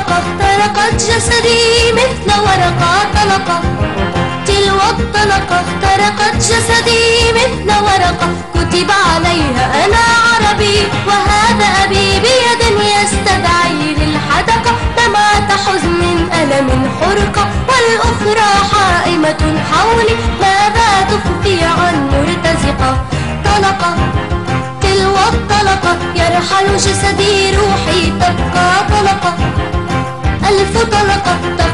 اخترقت جسدي مثل ورقة طلقة. تلو الطلقة اخترقت جسدي مثل ورقة. كتب عليها أنا عربي وهذا أبي بيد يستدعي للحدقة. دمعة حزن ألم حرقة والأخرى حائمة حولي. ماذا تخفي عن مرتزقة؟ طلقة تلو الطلقة يرحل جسدي روحي تبقى طلقة. ألف طلقة تخرج مع أنفاسي